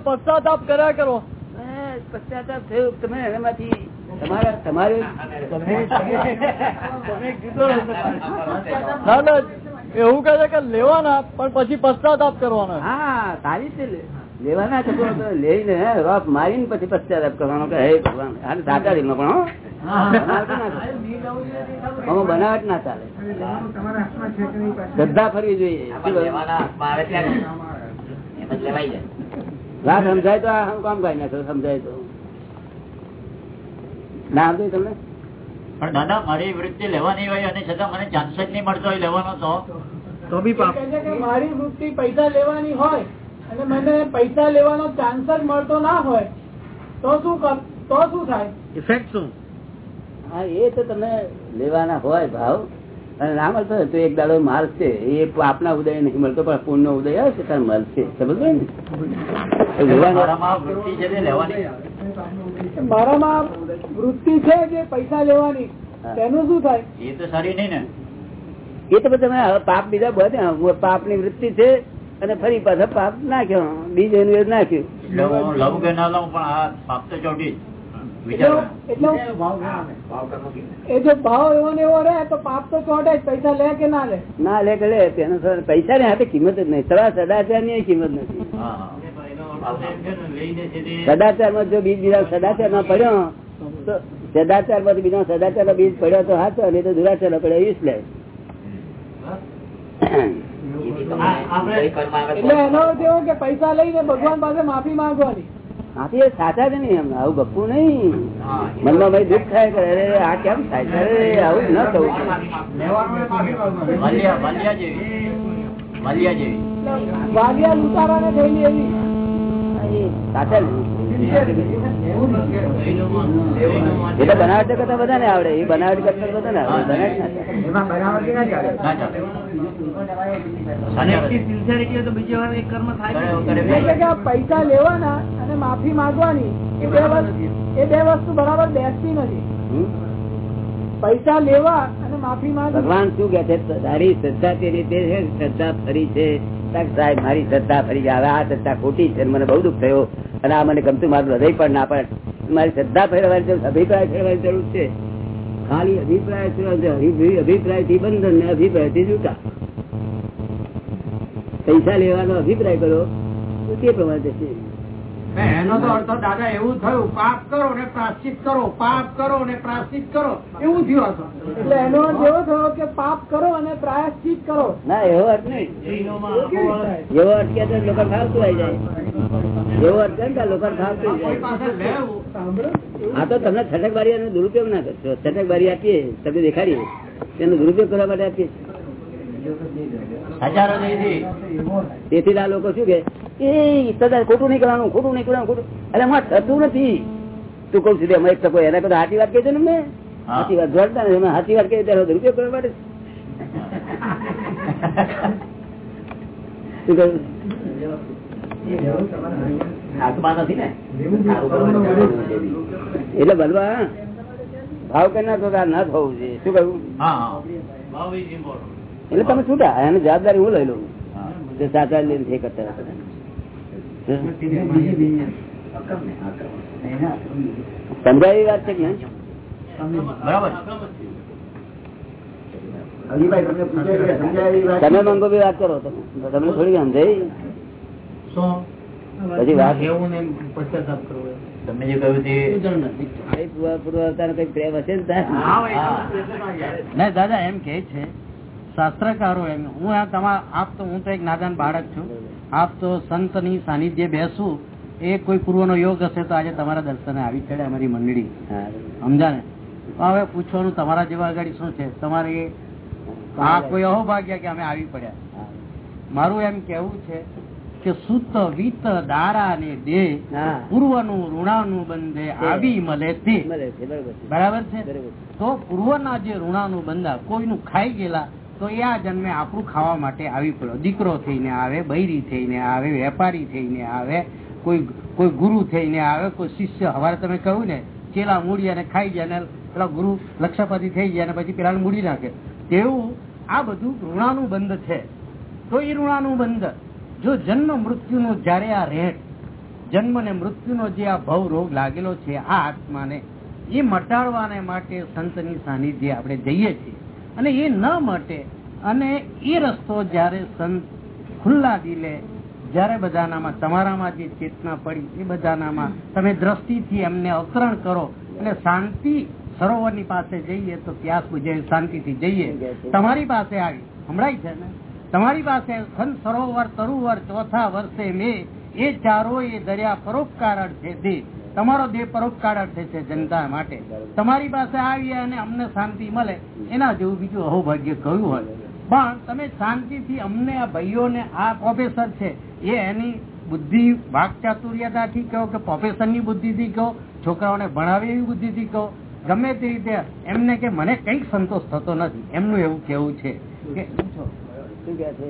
પશ્ચાતાપ કર્યા કરો. બસ, પશ્ચાતાપ થયો. તમે એનામાંથી તમારા તમારે ના ના એવું કહે છે કે લેવાના પણ પછી પશ્ચાતાપ કરવાનો. હા સારી છે લે- લેવાના તો લઈને રોપ મારીને પછી પશ્ચાતાપ કરવાનો કે હે ભગવાન આ સાચા દિલમાં પણ હો. બનાવટ ના ચાલે. શ્રદ્ધા ફરવી જોઈએ. વાત સમજાય તો આ કામ કઈ ના સમજાય તો. ના સમજાય તમને? પણ દાદા મારી વૃત્તિ લેવાની હોય અને છતાં મને ચાન્સ જ નહીં મળતો હોય લેવાનો તો. બી મારી વૃત્તિ પૈસા લેવાની હોય અને મને પૈસા લેવાનો ચાન્સ જ મળતો ના હોય તો શું તો શું થાય? ઇફેક્ટ શું? હા એ તો તમે લેવાના હોય ભાવ. અને ના મળતો હોય તો એક દાડો માલ છે. એ આપના ઉદય નહીં મળતો પણ પૂર્ણ ઉદય આવે છે ત્યારે મળશે સમજ ને? એ લેવાનો મારામાં વૃત્તિ છે જે પૈસા લેવાની તેનું શું થાય? એ તો સારી નહીં ને. એ તો તમે પાપ બીજા બધા પાપની વૃત્તિ છે અને ફરી પાછા પાપ નાખ્યો બીજ એનું નાખ્યું. લઉં કે ના લઉં પણ આ પાપ તો ચોટી જ. એટલે વિચાર એટલે એ જો ભાવ એવો ને એવો રહે તો પાપ તો ચોટે પૈસા લે કે ના લે? ના લે કે લે તેનો સર પૈસા ને હાથે કિંમત જ નહીં. સવા સદાચારની કિંમત નથી. સદાચારમાં જો બીજ બીજા સદાચારમાં પડ્યો તો સદાચારમાંથી બીજા સદાચાર બીજ પડ્યો તો હાથો નહીં તો દુરાચાર પડ્યો લે. કે પૈસા લઈને ભગવાન પાસે માફી માંગવાની. માફી એ સાચા જ નહીં એમ આવું ગપુ નહીં. મનમાં ભાઈ દુઃખ થાય કે અરે આ કેમ થાય છે? અરે આવું ન થવું વાલિયા જેવી. વાલિયા જેવી. વાલિયા લૂંટારાને થયેલી એવી. એ તો બનાવટ કરતા બધા ને આવડે એ બનાવટ કરતા બધા ને આવડે બનાવટ પૈસા લેવાના અને માફી માંગવાની એ બે વસ્તુ એ બે વસ્તુ બરાબર બેસતી નથી. પૈસા લેવા અને માફી માંગવા. ભગવાન શું કે છે? તારી શ્રદ્ધા તે રીતે છે શ્રદ્ધા ફરી છે. સાહેબ, મારી શ્રદ્ધા ફરી હવે આ શ્રદ્ધા ખોટી છે મને બહુ દુઃખ થયો. અને આ મને ગમતું મારું હૃદય પણ ના પણ મારી શ્રદ્ધા ફેરવાની જરૂર, અભિપ્રાય ફેરવાની જરૂર છે. ખાલી અભિપ્રાય અભિપ્રાયથી બંધન ને અભિપ્રાયથી જૂટા. પૈસા લેવાનો અભિપ્રાય કરો, તો તે પ્રમાણે થશે. એનો તો અર્થ દાદા એવું થયું. પાપ કરો ને પ્રાશ્ચિત કરો. પાપ કરો ને પ્રાશ્ચિત કરો. એવું થયું હતું એટલે એનો અર્થ એવો થયો કે પાપ કરો અને પ્રાયશ્ચિત કરો. ના એવો અર્થ નહીં. એવો અર્થ કે લોકો ફાવતું આવી જાય. એવો અર્થ કે લોકો ફાવતું આવી જાય. પાસે હા તો તમને છટકબારી બારી દુરુપયોગ ના કરશો. છટકબારી આપીએ તમને દેખાડીએ. તેનો દુરુપયોગ કરવા માટે આપીએ. હજારો તેથી આ લોકો શું કે? એ સદા ખોટું નહીં કરવાનું ખોટું નહીં કરવાનું ખોટું. અરે એમાં થતું નથી. તું કઉ છું અમે એક તકો એના કરતા સાચી વાત કહી દે ને મેં? હા. વાત જોડતા ને એમાં વાત કહી ત્યારે દુરુપયોગ કરવા માટે શું કહ્યું? નથી ને? એટલે બલવા ભાવ કરી નાખો કે આ ના થવું જોઈએ શું કહ્યું? એટલે તમે છૂટા એની જવાબદારી હું લઈ લઉં. સાચા લઈને તે કરતા. સમજાય વાત છે કે તમે મંગો બી વાત કરો તમને થોડી સમજાય? પછી વાત. તમે જે કહ્યું તે પૂર્વ- પૂર્વવર્તાનો કઈ પ્રેમ હશે ને દાદા એમ કે છે શાસ્ત્રકારો એમ. હું આ તમા આપ તો હું તો એક નાદાન બાળક છું. આપ તો સંતની સાનિધ્ય બેસવું એ કોઈ પૂર્વનો યોગ હશે તો આજે તમારા દર્શને આવી ચડે અમારી મંડળી. સમજાને? હવે પૂછવાનું તમારા જેવા આગળ શું છે? તમારે આ કોઈ અહોભાગ્ય કે અમે આવી પડ્યા. મારું એમ કેવું છે કે સુત વિત દારા ને દેહ હા. પૂર્વનું ઋણાનું બંધે આવી મળે તે બરાબર છે. તો પૂર્વના જે ઋણાનું બંધા કોઈનું ખાઈ ગયેલા તો એ આ જન્મે આપણું ખાવા માટે આવી પડ્યો દીકરો થઈને આવે, બૈરી થઈને આવે, વેપારી થઈને આવે, કોઈ કોઈ ગુરુ થઈને આવે, કોઈ શિષ્ય. હવારે તમે કહ્યું ને, ચેલા મૂડી અને ખાઈ ગયા ને પેલા ગુરુ લક્ષપતિ થઈ ગયા ને પછી પેલા મૂડી નાખે. તેવું આ બધું ઋણાનું બંધ છે. તો એ ઋણાનું બંધ. જો જન્મ મૃત્યુનો જયારે આ રેટ, જન્મ ને મૃત્યુનો જે આ ભવ રોગ લાગેલો છે આ આત્માને, એ મટાડવાને માટે સંતની સાનિધ્ય આપણે જઈએ છીએ. અને એ ન મટે. અને એ રસ્તો જયારે સંત ખુલ્લા દિલે જયારે બધાનામાં, તમારામાં જે ચેતના પડી, એ બધાનામાં તમે દ્રષ્ટિથી એમને અવતરણ કરો અને શાંતિ સરોવરની પાસે જઈએ તો પ્યાસ બુજે શાંતિથી જઈએ. તમારી પાસે આવી. હમણાં છે ને? તમારી પાસે ખન સરોવર, તરુવર ચોથા વર્ષે મે, એ ચારો એ દરિયા પરોપકાર અર્થે તમારો દેહ પરોપકાર અર્થે છે જનતા માટે તમારી પાસે આવીએ અને અમને શાંતિ મળે એના જેવું બીજું અહોભાગ્ય કયું હોય પણ તમે શાંતિથી અમને આ ભાઈઓને આ પ્રોફેસર છે એ એની બુદ્ધિ વાકચાતુર્યતાથી કહો કે પ્રોફેસરની બુદ્ધિથી કહો છોકરાઓને ભણાવે એવી બુદ્ધિથી કહો ગમે તે રીતે એમને કે મને કંઈક સંતોષ થતો નથી એમનું એવું કેવું છે કે પૂછો. શું કે છે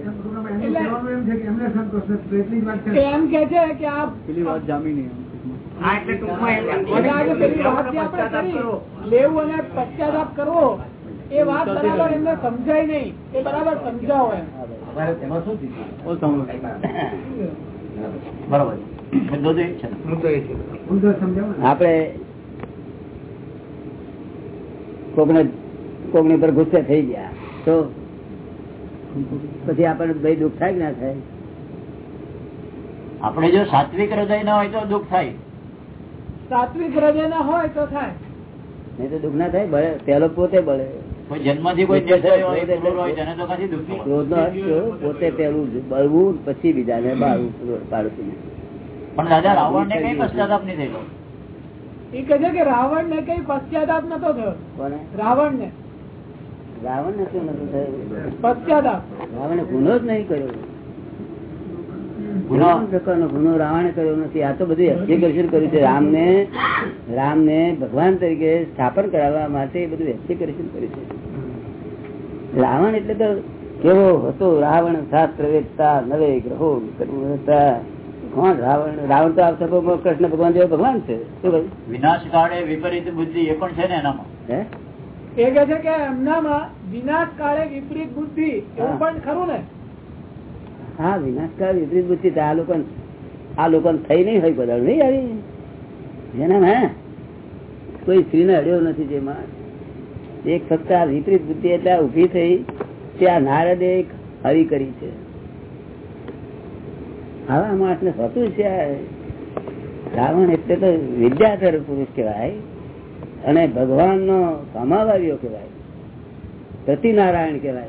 એમ કે છે કે આ હા, એટલે ટૂંકમાં એમ એમ અને આજે પેલી વાત જે આપણે કરી, લેવું અને પશ્ચાતાપ કરવો એ વાત બરાબર એમને સમજાય નહીં. એ બરાબર સમજાવો કોકને કોકની પર ગુસ્સે થઈ ગયા તો પછી આપણને ભાઈ દુઃખ થાય કે ના થાય? આપણે જો સાત્વિક હૃદય ના હોય તો દુઃખ થાય. સાત્વિક હૃદય ના હોય તો થાય. નહીં તો દુઃખ ના થાય બળે પેલો પોતે બળે. કોઈ જન્મથી કોઈ નિર્દય હોય ક્રૂર હોય તેને તો કદી દુઃખ થવાનું. ક્રોધ નો અર્થ કેવો? પોતે પેલું બળવું પછી બીજાને બાળવું પણ દાદા રાવણ ને કઈ પશ્ચાતાપ નહીં થયેલો? એ કહે છે કે રાવણ ને કઈ પશ્ચાતાપ નતો થયો. રાવણ ને રાવણ ને શું નતું થયું? પશ્ચાતાપ. રાવણે ગુનો જ નહીં કર્યો. ગુનો પ્રકારનો ગુનો રાવણે કર્યો નથી. આ તો બધું એક્ઝિક્યુશન કર્યું છે. રામને રામને ભગવાન તરીકે સ્થાપન કરાવવા માટે એ બધું એક્ઝિક્યુશન કર્યું છે. રાવણ એટલે તો કેવો હતો? રાવણ શાસ્ત્ર નવે ગ્રહો કોણ રાવણ? રાવણ તો આ સભો કૃષ્ણ ભગવાન જેવો ભગવાન છે. શું ભાઈ વિનાશ કાળે વિપરીત બુદ્ધિ એ પણ છે ને એનામાં? એ કે છે કે એમનામાં વિનાશ કાળે વિપરીત બુદ્ધિ એવું પણ ખરું ને? હા વિનાશકાળ વિપરીત બુદ્ધિ આ લોકો આ લોકો થઈ નહીં હોય બધા નહીં આવી? જેના હે? કોઈ સ્ત્રીને અડ્યો નથી જેમાં. એક ફક્ત આ વિપરીત બુદ્ધિ એટલે ઊભી થઈ ત્યાં નારદે એક હરી કરી છે. માણસ ને હોતું છે રાવણ એટલે તો વિદ્યાધર પુરુષ કહેવાય અને ભગવાન નો કમાવારીઓ કહેવાય. પ્રતિનારાયણ કહેવાય.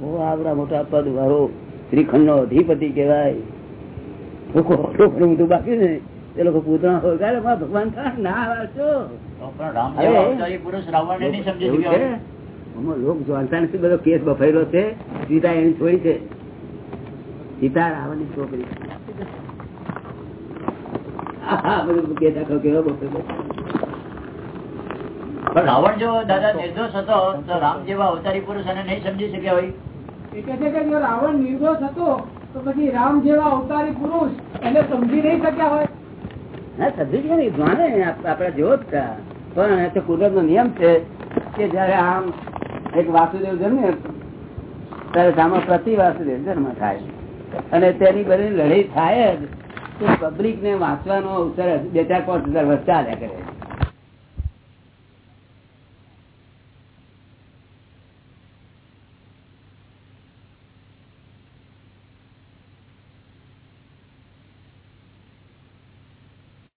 બહુ આવડા મોટા પદ વાળો શ્રીખંડ નો અધિપતિ કેવાય બધું બાકી ને એ લોકો પૂતળા હોય. કાલે ભગવાન ના વાંચો છે? લોક જાણતા નથી બધો કેસ બફાયેલો છે. સીતા એની છોડી છે. સીતા રાવણની છોકરી બધું કેસ આખો કેવો બફાયેલો રાવણ જો દાદા નિર્દોષ હતો તો રામ જેવા અવતારી પુરુષ એને નહીં સમજી શક્યા હોય. રાવણ નિર્દોષ હતો, તો પછી રામ જેવા અવતારી પુરુષ એને સમજી નહીં શક્યા હોય. હા, સમજી ગયા ને જાણે આપ- આપડા જ પણ એ તો કુદરત નો નિયમ છે કે જયારે આમ એક વાસુદેવ જન્મે, ત્યારે સામે પ્રતિ વાસુદેવ જન્મ થાય. અને તેની બધી લડાઈ થાય જ, તો પબ્લિક ને વાંચવાનો અવસર બે ચાર પાંચ હજાર વર્ષ ચાલ્યા કરે.